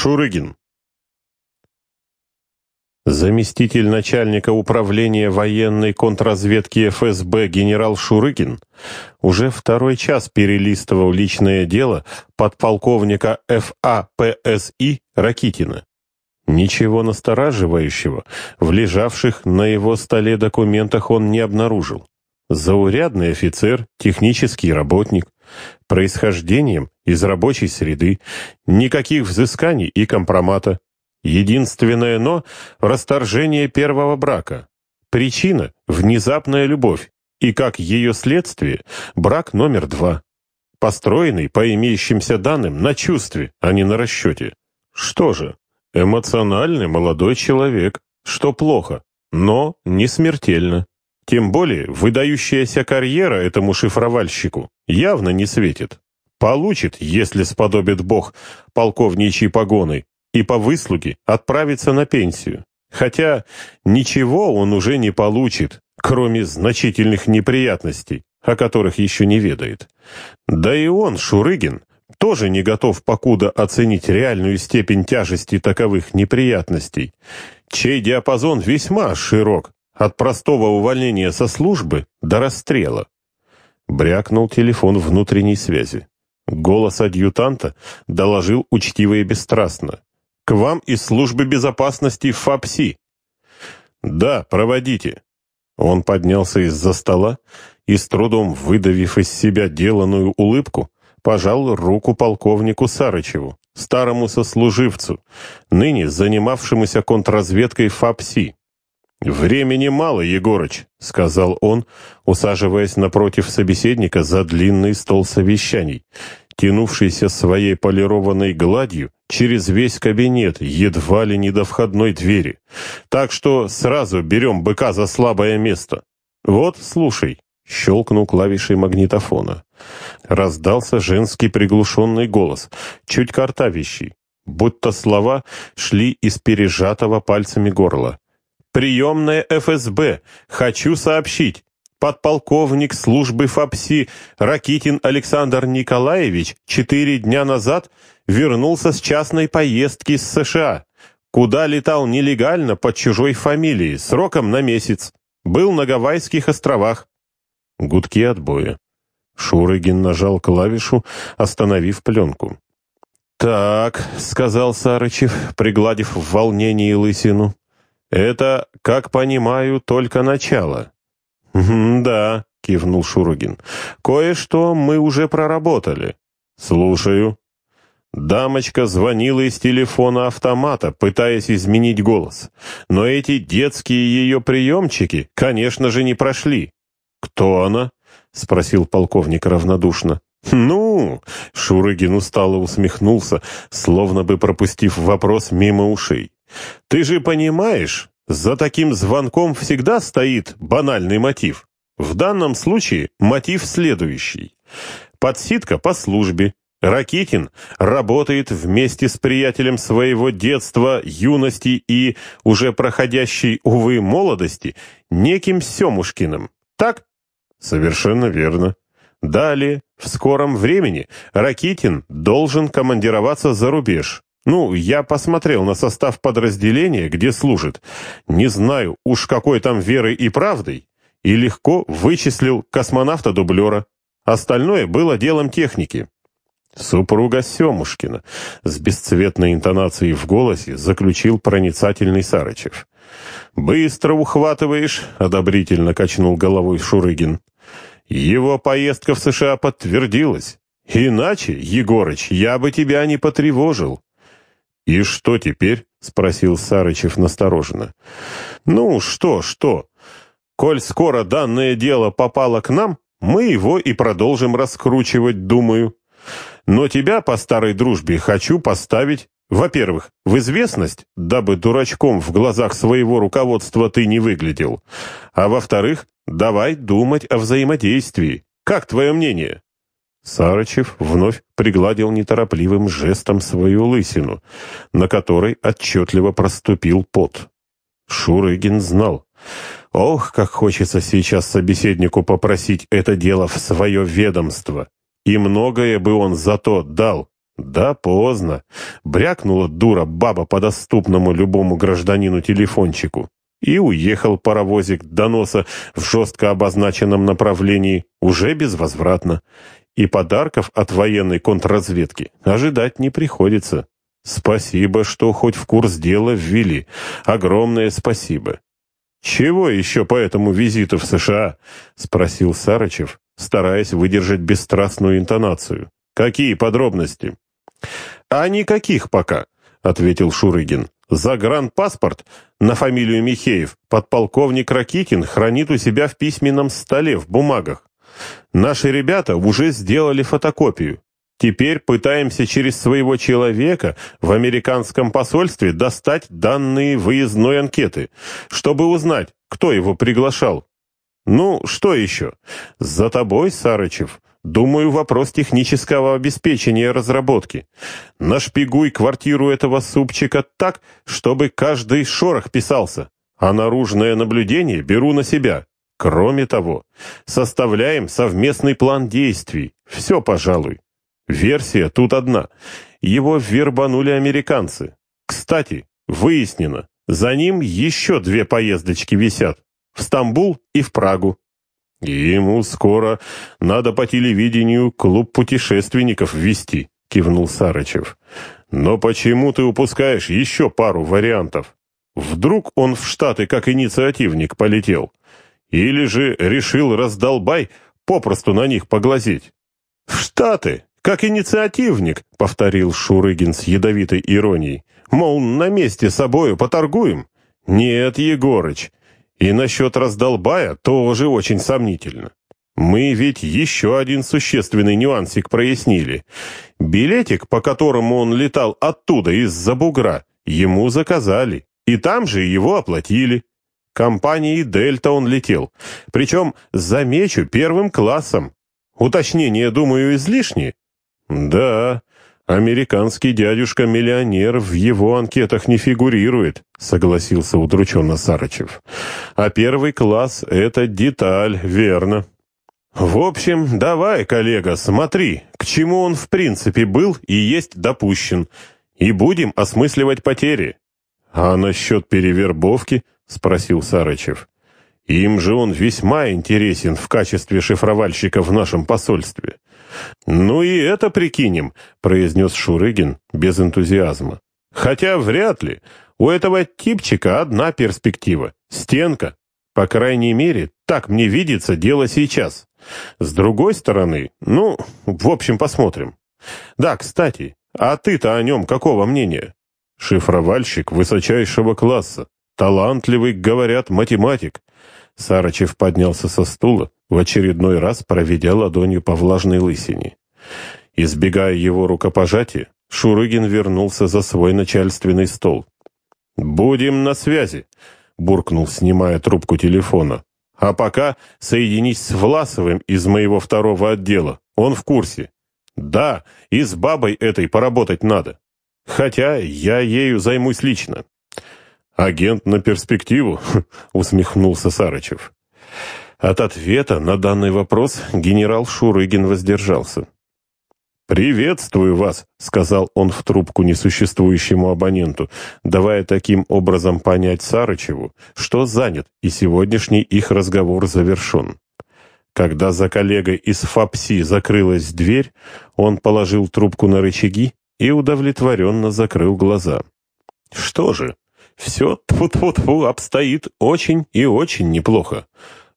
Шурыгин. Заместитель начальника управления военной контрразведки ФСБ генерал Шурыгин уже второй час перелистывал личное дело подполковника ФАПСИ Ракитина. Ничего настораживающего в лежавших на его столе документах он не обнаружил. Заурядный офицер, технический работник, происхождением из рабочей среды, никаких взысканий и компромата. Единственное «но» — расторжение первого брака. Причина — внезапная любовь, и как ее следствие — брак номер два, построенный, по имеющимся данным, на чувстве, а не на расчете. Что же, эмоциональный молодой человек, что плохо, но не смертельно. Тем более выдающаяся карьера этому шифровальщику явно не светит. Получит, если сподобит Бог, полковничьи погоны, и по выслуге отправится на пенсию. Хотя ничего он уже не получит, кроме значительных неприятностей, о которых еще не ведает. Да и он, Шурыгин, тоже не готов покуда оценить реальную степень тяжести таковых неприятностей, чей диапазон весьма широк, от простого увольнения со службы до расстрела. Брякнул телефон внутренней связи. Голос адъютанта доложил учтиво и бесстрастно. «К вам из службы безопасности ФАПСИ». «Да, проводите». Он поднялся из-за стола и, с трудом выдавив из себя деланную улыбку, пожал руку полковнику Сарычеву, старому сослуживцу, ныне занимавшемуся контрразведкой ФАПСИ. «Времени мало, Егорыч», — сказал он, усаживаясь напротив собеседника за длинный стол совещаний, тянувшийся своей полированной гладью через весь кабинет, едва ли не до входной двери. «Так что сразу берем быка за слабое место. Вот, слушай». Щелкнул клавишей магнитофона. Раздался женский приглушенный голос, чуть картавящий, будто слова шли из пережатого пальцами горла. Приемная ФСБ. Хочу сообщить. Подполковник службы ФАПСИ Ракитин Александр Николаевич четыре дня назад вернулся с частной поездки с США, куда летал нелегально под чужой фамилией, сроком на месяц. Был на Гавайских островах. Гудки отбоя. Шурыгин нажал клавишу, остановив пленку. «Так», — сказал Сарычев, пригладив в волнении лысину, это, как понимаю, только начало. «Да», — кивнул Шурыгин, — «кое-что мы уже проработали». «Слушаю». Дамочка звонила из телефона автомата, пытаясь изменить голос. Но эти детские ее приемчики, конечно же, не прошли. «Кто она?» — спросил полковник равнодушно. «Ну!» — Шурыгин устало усмехнулся, словно бы пропустив вопрос мимо ушей. Ты же понимаешь, за таким звонком всегда стоит банальный мотив. В данном случае мотив следующий. Подсидка по службе. Ракитин работает вместе с приятелем своего детства, юности и, уже проходящей, увы, молодости, неким Семушкиным. Так? Совершенно верно. Далее, в скором времени, Ракитин должен командироваться за рубеж. Ну, я посмотрел на состав подразделения, где служит. Не знаю, уж какой там верой и правдой. И легко вычислил космонавта-дублера. Остальное было делом техники. Супруга Семушкина, с бесцветной интонацией в голосе, заключил проницательный Сарычев. «Быстро ухватываешь», — одобрительно качнул головой Шурыгин. «Его поездка в США подтвердилась. Иначе, Егорыч, я бы тебя не потревожил». «И что теперь?» — спросил Сарычев настороженно. «Ну, что, что? Коль скоро данное дело попало к нам, мы его и продолжим раскручивать, думаю. Но тебя по старой дружбе хочу поставить, во-первых, в известность, дабы дурачком в глазах своего руководства ты не выглядел, а во-вторых, давай думать о взаимодействии. Как твое мнение?» Сарычев вновь пригладил неторопливым жестом свою лысину, на которой отчетливо проступил пот. Шурыгин знал. Ох, как хочется сейчас собеседнику попросить это дело в свое ведомство. И многое бы он за то дал. Да поздно. Брякнула дура баба по доступному любому гражданину телефончику. И уехал паровозик до носа в жестко обозначенном направлении уже безвозвратно. И подарков от военной контрразведки ожидать не приходится. Спасибо, что хоть в курс дела ввели. Огромное спасибо. «Чего еще по этому визиту в США?» — спросил Сарычев, стараясь выдержать бесстрастную интонацию. «Какие подробности?» «А никаких пока», — ответил Шурыгин. «Загранпаспорт на фамилию Михеев подполковник Ракитин хранит у себя в письменном столе в бумагах. Наши ребята уже сделали фотокопию. Теперь пытаемся через своего человека в американском посольстве достать данные выездной анкеты, чтобы узнать, кто его приглашал. Ну, что еще? За тобой, Сарычев. Думаю, вопрос технического обеспечения разработки. Нашпигуй квартиру этого супчика так, чтобы каждый шорох писался, а наружное наблюдение беру на себя. Кроме того, составляем совместный план действий. Все, пожалуй. Версия тут одна. Его вербанули американцы. Кстати, выяснено, за ним еще две поездочки висят. В Стамбул и в Прагу. Ему скоро надо по телевидению клуб путешественников ввести, кивнул Сарычев. Но почему ты упускаешь еще пару вариантов? Вдруг он в Штаты как инициативник полетел? Или же решил раздолбай попросту на них поглазеть? В Штаты! «Как инициативник», — повторил Шурыгин с ядовитой иронией. «Мол, на месте собою поторгуем?» «Нет, Егорыч, и насчет раздолбая тоже очень сомнительно. Мы ведь еще один существенный нюансик прояснили. Билетик, по которому он летал оттуда, из-за бугра, ему заказали, и там же его оплатили. Компанией «Дельта» он летел, причем, замечу, первым классом. Уточнение, думаю, излишне, «Да, американский дядюшка-миллионер в его анкетах не фигурирует», согласился удрученно Сарычев. «А первый класс — это деталь, верно». «В общем, давай, коллега, смотри, к чему он в принципе был и есть допущен, и будем осмысливать потери». «А насчет перевербовки?» — спросил Сарычев. «Им же он весьма интересен в качестве шифровальщика в нашем посольстве. «Ну и это прикинем», — произнес Шурыгин без энтузиазма. «Хотя вряд ли. У этого типчика одна перспектива — стенка. По крайней мере, так мне видится дело сейчас. С другой стороны, ну, в общем, посмотрим. Да, кстати, а ты-то о нем какого мнения? Шифровальщик высочайшего класса. Талантливый, говорят, математик. Сарычев поднялся со стула, в очередной раз проведя ладонью по влажной лысине. Избегая его рукопожатия, Шурыгин вернулся за свой начальственный стол. «Будем на связи», — буркнул, снимая трубку телефона. «А пока соединись с Власовым из моего второго отдела. Он в курсе. Да, и с бабой этой поработать надо. Хотя я ею займусь лично». «Агент на перспективу», — усмехнулся Сарычев. От ответа на данный вопрос генерал Шурыгин воздержался. «Приветствую вас», — сказал он в трубку несуществующему абоненту, давая таким образом понять Сарычеву, что занят, и сегодняшний их разговор завершен. Когда за коллегой из ФАПСИ закрылась дверь, он положил трубку на рычаги и удовлетворенно закрыл глаза. «Что же, все, тьфу-тьфу-тьфу, обстоит очень и очень неплохо.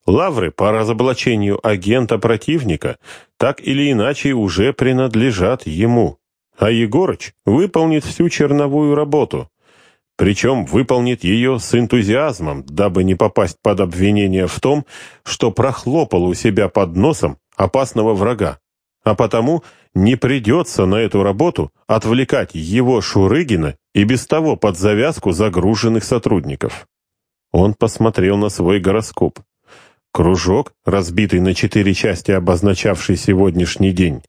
Лавры по разоблачению агента противника так или иначе уже принадлежат ему. А Егорыч выполнит всю черновую работу. Причем выполнит ее с энтузиазмом, дабы не попасть под обвинение в том, что прохлопал у себя под носом опасного врага. А потому не придется на эту работу отвлекать его Шурыгина и без того под завязку загруженных сотрудников. Он посмотрел на свой гороскоп. Кружок, разбитый на четыре части, обозначавший сегодняшний день,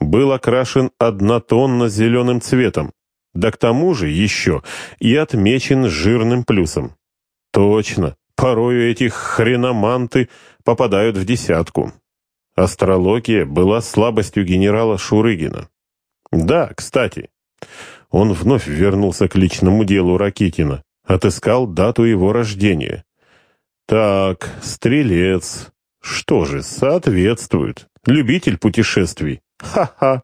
был окрашен однотонно-зеленым цветом, да к тому же еще и отмечен жирным плюсом. Точно, порою эти хреноманты попадают в десятку. Астрология была слабостью генерала Шурыгина. Да, кстати. Он вновь вернулся к личному делу Ракитина, отыскал дату его рождения. Так, стрелец. Что же, соответствует. Любитель путешествий. Ха-ха.